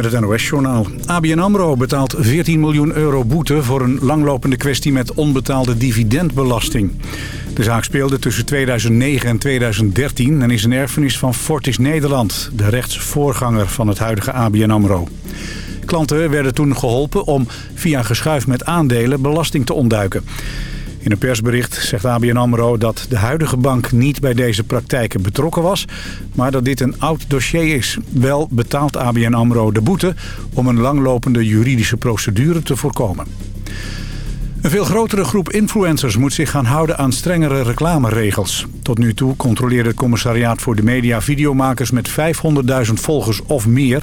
Met het NOS-journaal. ABN AMRO betaalt 14 miljoen euro boete voor een langlopende kwestie met onbetaalde dividendbelasting. De zaak speelde tussen 2009 en 2013 en is een erfenis van Fortis Nederland, de rechtsvoorganger van het huidige ABN AMRO. Klanten werden toen geholpen om via geschuif met aandelen belasting te ontduiken. In een persbericht zegt ABN AMRO dat de huidige bank niet bij deze praktijken betrokken was... maar dat dit een oud dossier is. Wel betaalt ABN AMRO de boete om een langlopende juridische procedure te voorkomen. Een veel grotere groep influencers moet zich gaan houden aan strengere reclameregels. Tot nu toe controleert het commissariaat voor de media videomakers met 500.000 volgers of meer...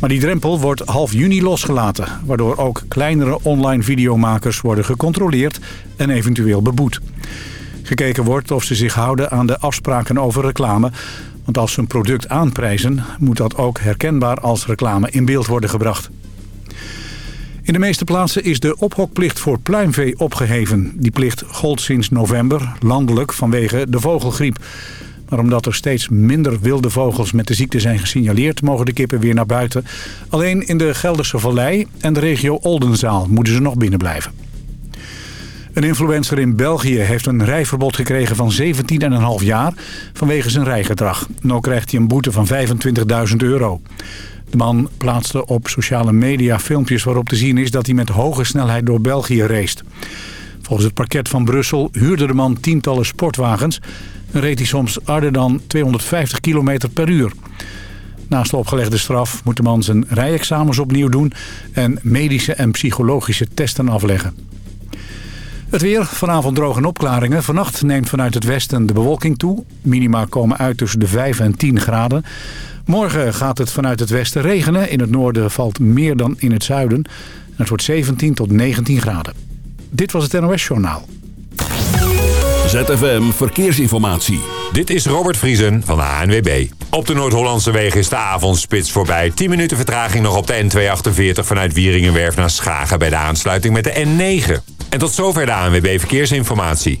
Maar die drempel wordt half juni losgelaten... waardoor ook kleinere online videomakers worden gecontroleerd en eventueel beboet. Gekeken wordt of ze zich houden aan de afspraken over reclame... want als ze een product aanprijzen... moet dat ook herkenbaar als reclame in beeld worden gebracht. In de meeste plaatsen is de ophokplicht voor pluimvee opgeheven. Die plicht gold sinds november, landelijk, vanwege de vogelgriep. Maar omdat er steeds minder wilde vogels met de ziekte zijn gesignaleerd... mogen de kippen weer naar buiten. Alleen in de Gelderse Vallei en de regio Oldenzaal moeten ze nog binnen blijven. Een influencer in België heeft een rijverbod gekregen van 17,5 jaar vanwege zijn rijgedrag. Nu krijgt hij een boete van 25.000 euro. De man plaatste op sociale media filmpjes waarop te zien is dat hij met hoge snelheid door België race. Volgens het parket van Brussel huurde de man tientallen sportwagens reed hij soms harder dan 250 km per uur. Naast de opgelegde straf moet de man zijn rijexamens opnieuw doen... en medische en psychologische testen afleggen. Het weer, vanavond droge en opklaringen. Vannacht neemt vanuit het westen de bewolking toe. Minima komen uit tussen de 5 en 10 graden. Morgen gaat het vanuit het westen regenen. In het noorden valt meer dan in het zuiden. Het wordt 17 tot 19 graden. Dit was het NOS Journaal. ZFM Verkeersinformatie. Dit is Robert Vriesen van de ANWB. Op de Noord-Hollandse wegen is de avondspits voorbij. 10 minuten vertraging nog op de N248 vanuit Wieringenwerf naar Schagen... bij de aansluiting met de N9. En tot zover de ANWB Verkeersinformatie.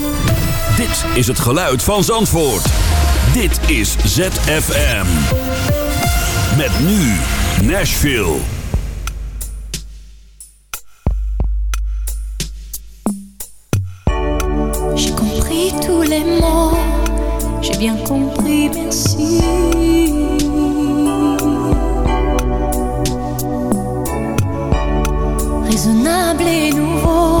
Dit is het geluid van Zandvoort. Dit is ZFM. Met nu Nashville. les mots, j'ai bien compris, merci. Raisonnable et nouveau,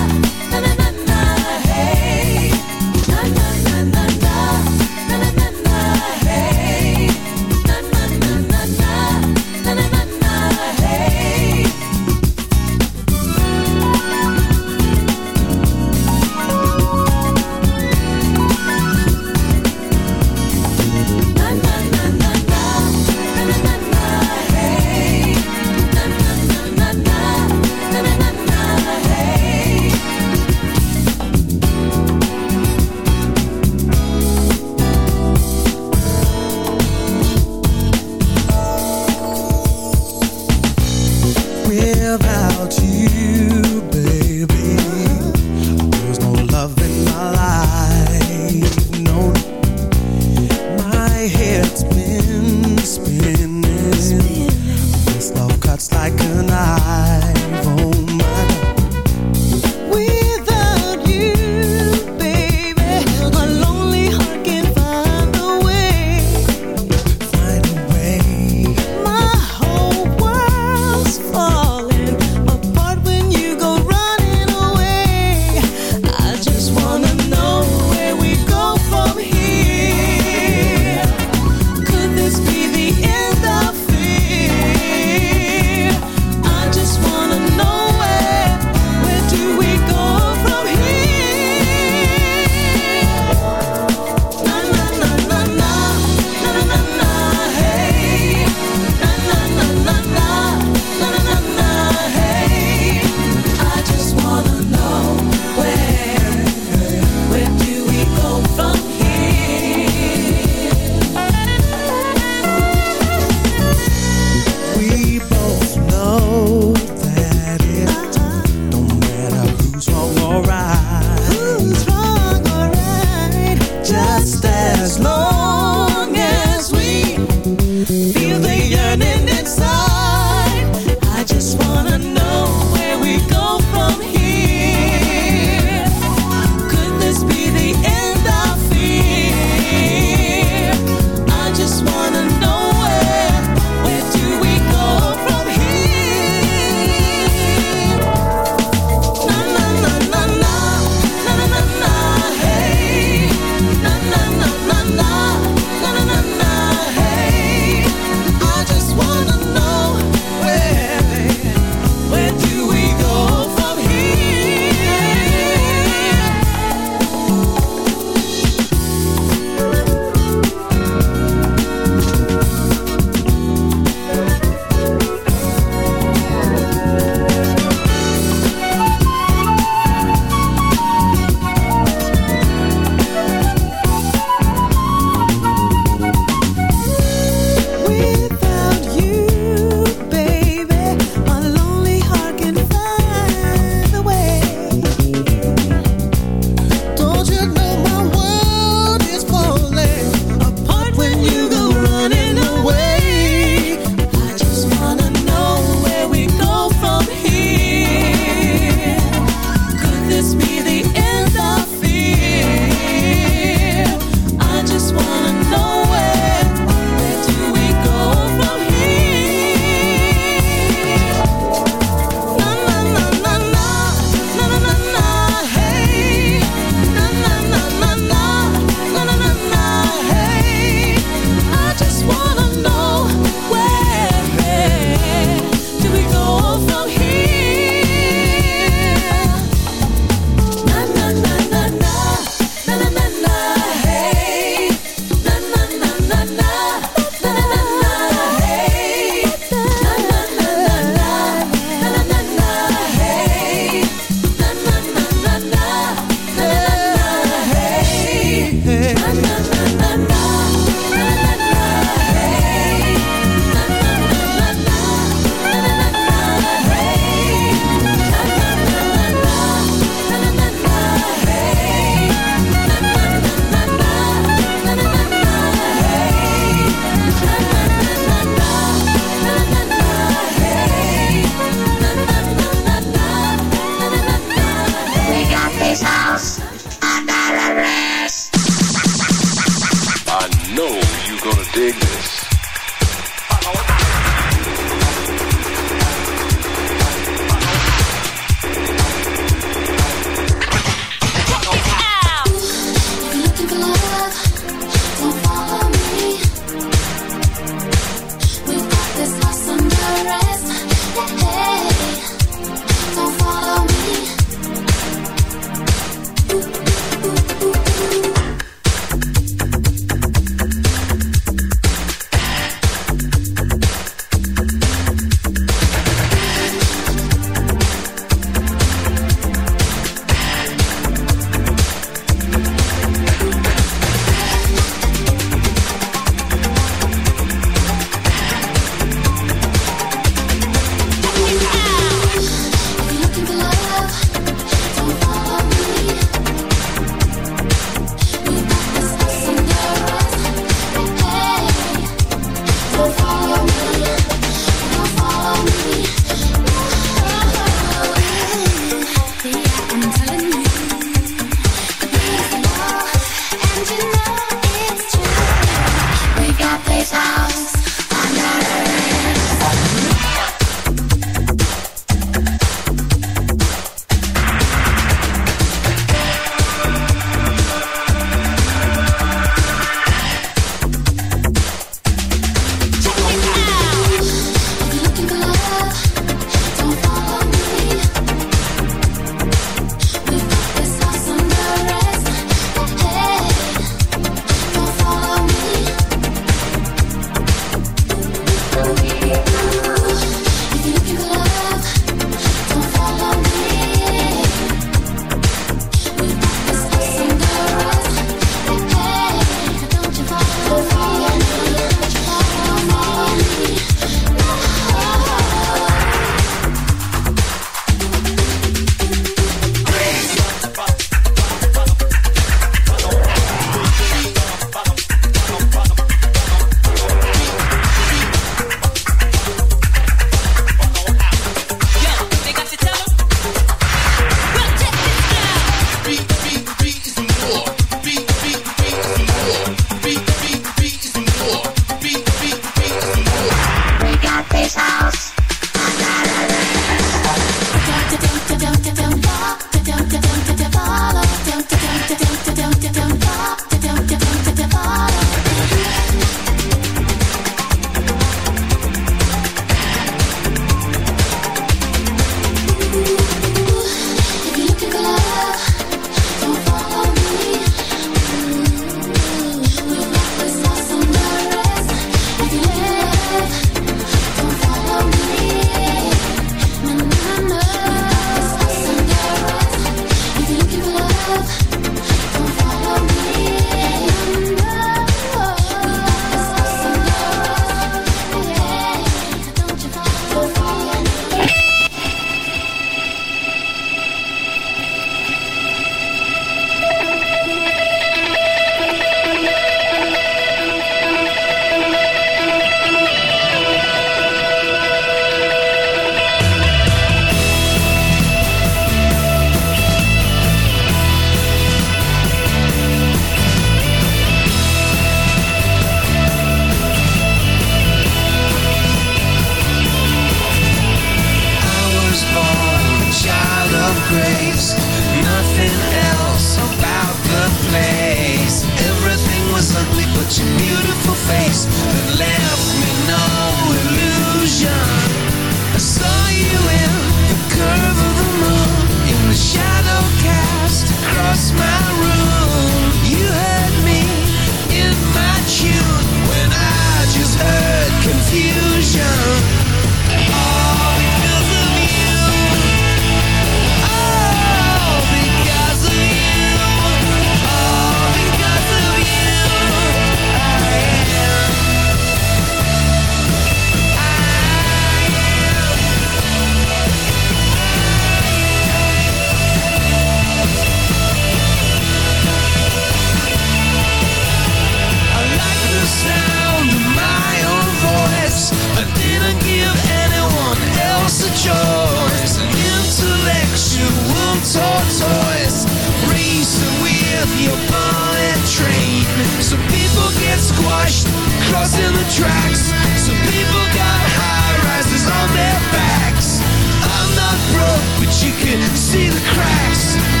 tracks. Some people got high rises on their backs. I'm not broke, but you can see the cracks.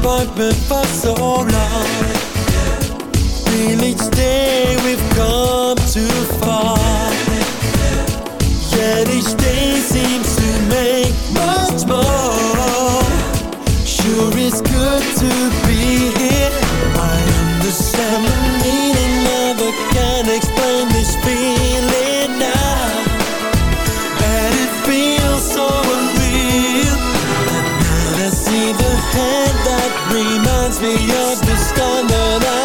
apartment for so long. Feel each day we've come too far. Yet each day seems to make much more. Sure it's good to be here. I understand the meaning never can explain this feeling. We be your discolored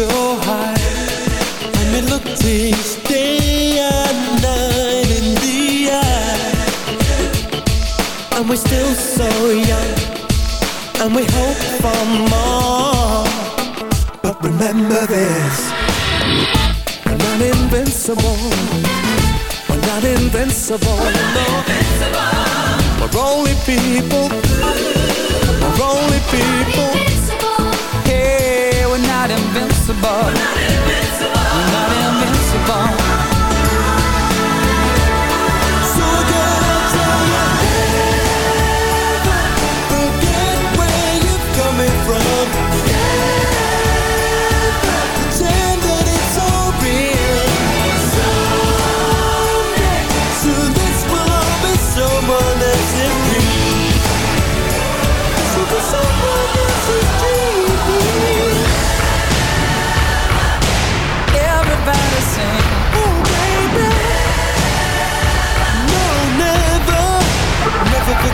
so high. And it looked takes day and night in the eye And we're still so young. And we hope for more. But remember this. We're not invincible. We're not invincible, we're not invincible. We're only people. We're only people. invincible. We're not invincible. We're not invincible.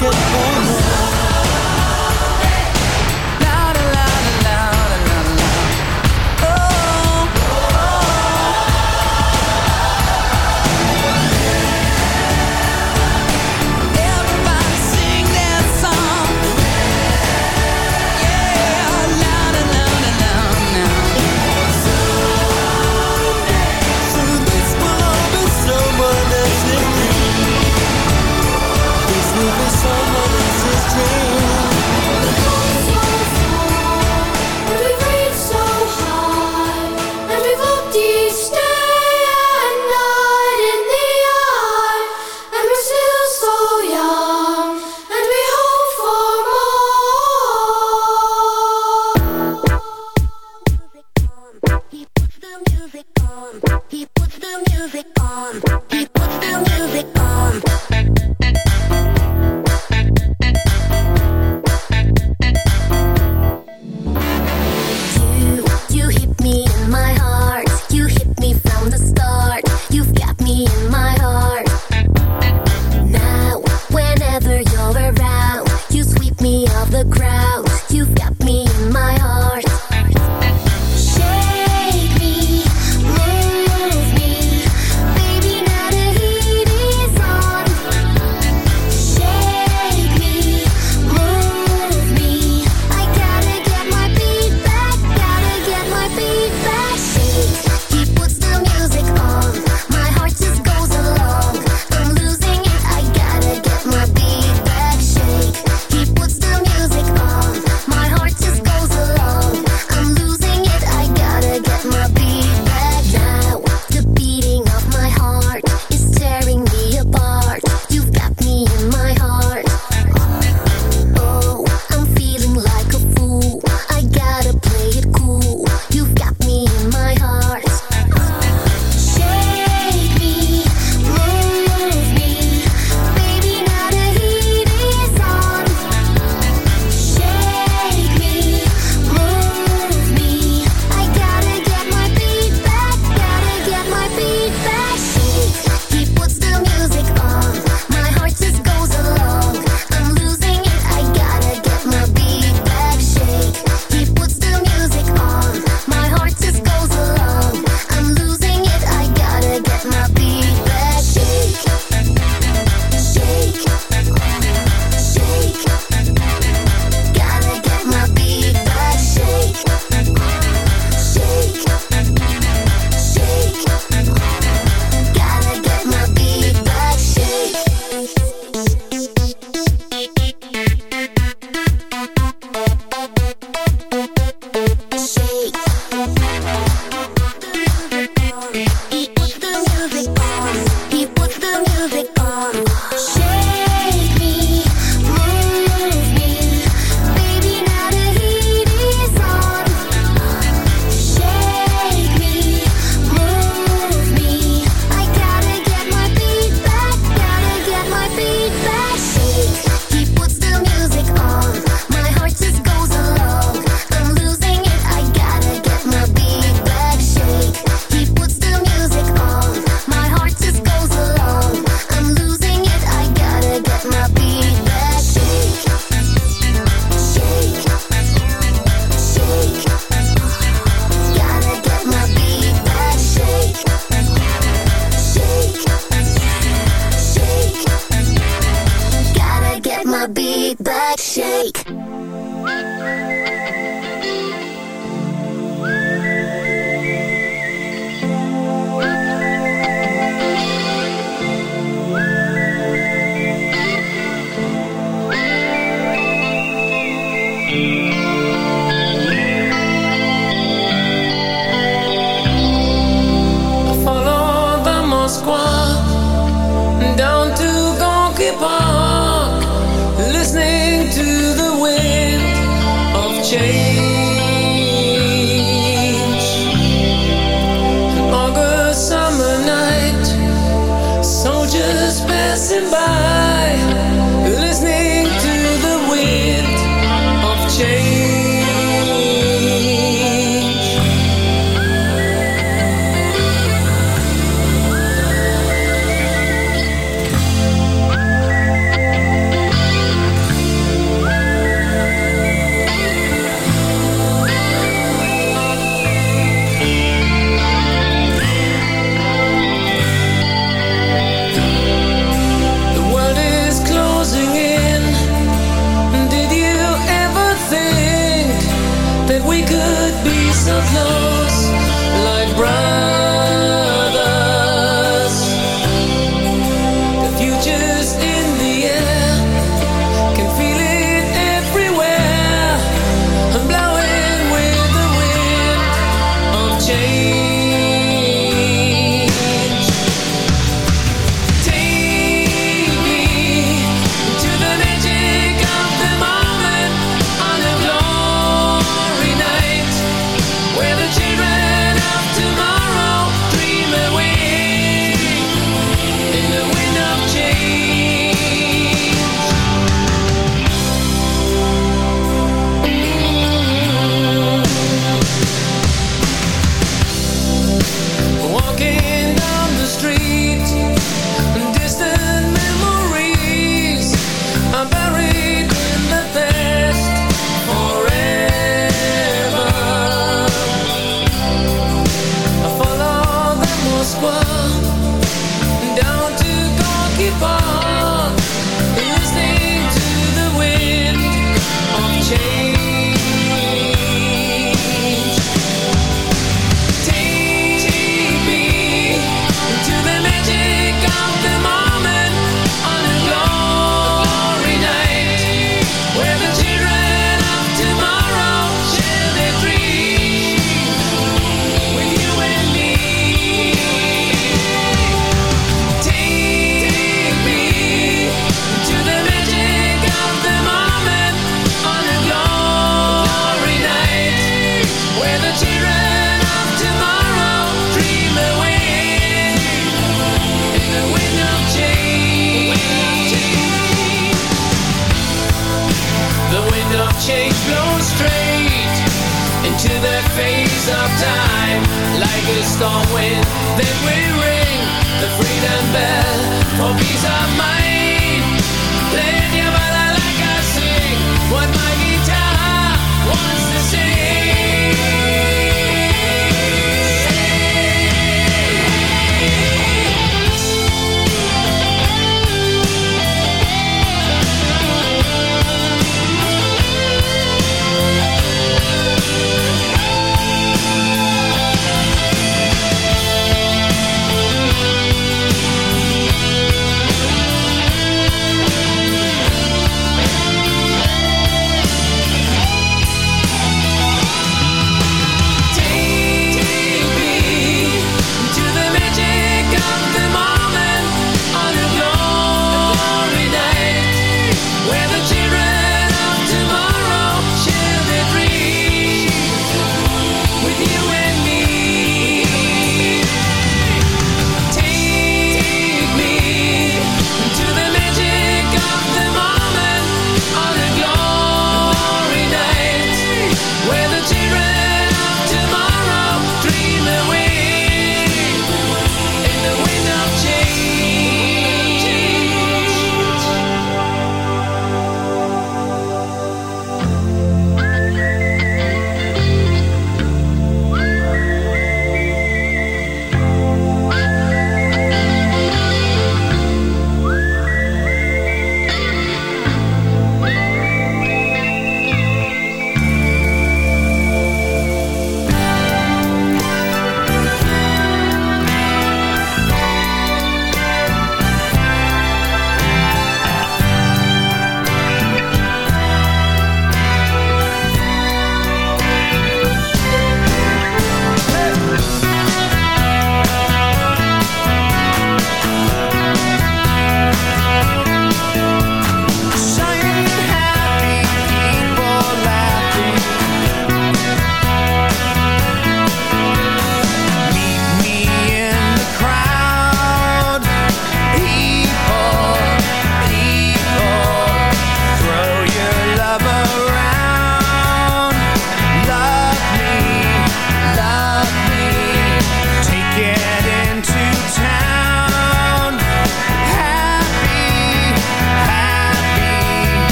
get home.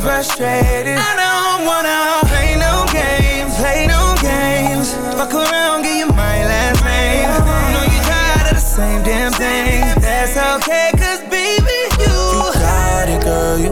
frustrated. I don't wanna play no games, play no games. Fuck around, give you my last name. Know you tired of the same damn thing. That's okay, cause baby, you. You got it, girl, you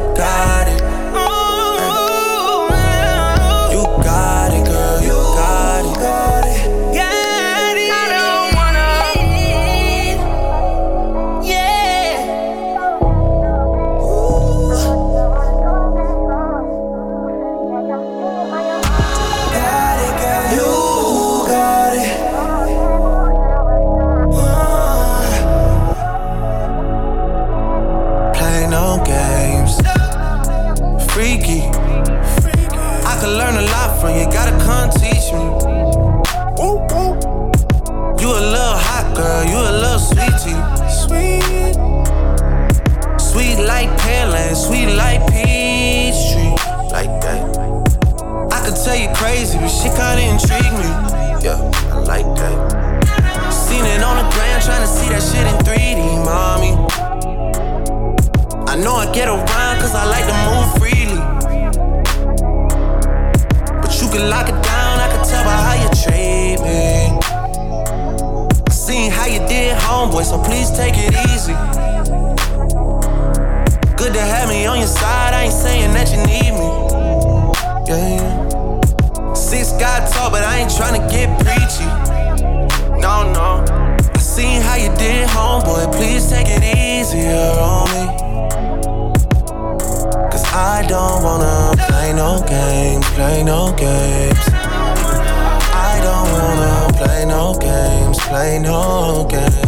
to see that shit in 3D, mommy. I know I get around cause I like to move freely. But you can lock it down, I can tell by how you treat me. I seen how you did, homeboy, so please take it easy. Good to have me on your side, I ain't saying that you need me. Yeah. Six got tall, but I ain't trying to get preachy. No, no. Seen how you did, homeboy, please take it easier on me. Cause I don't wanna play no games, play no games. I don't wanna play no games, play no games.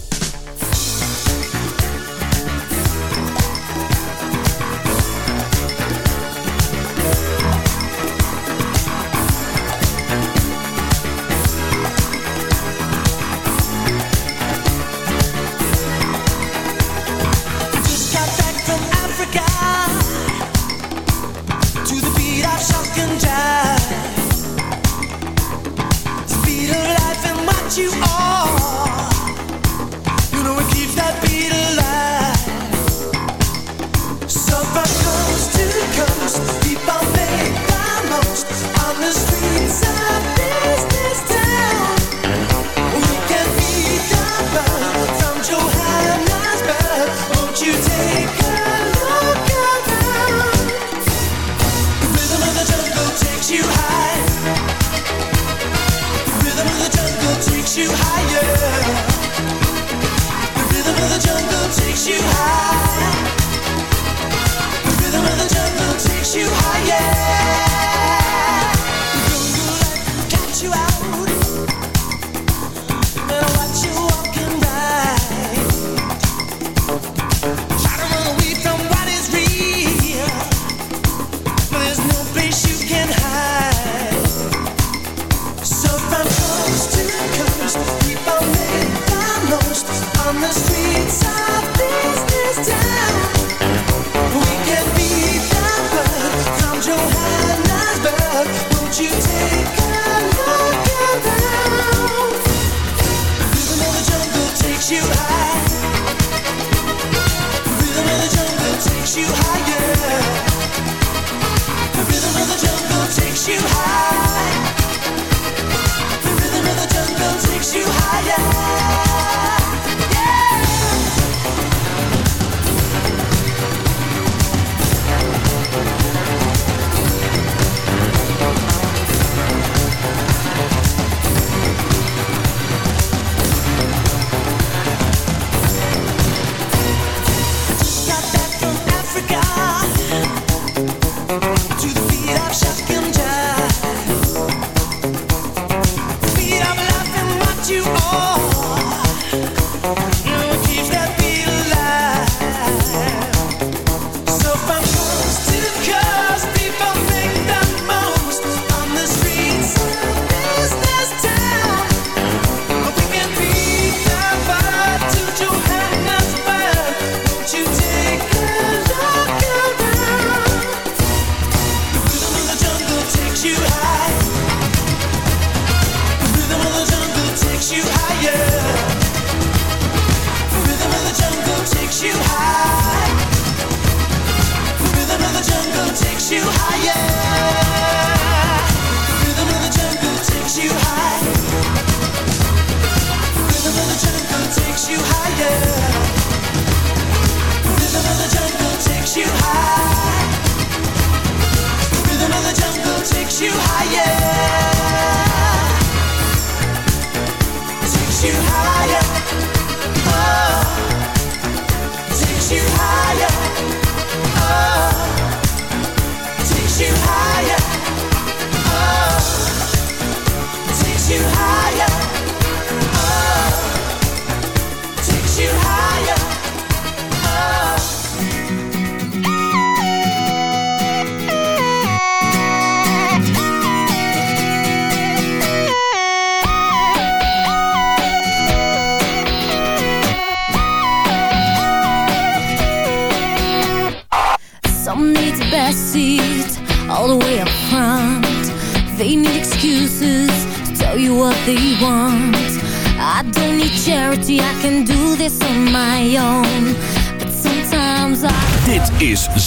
die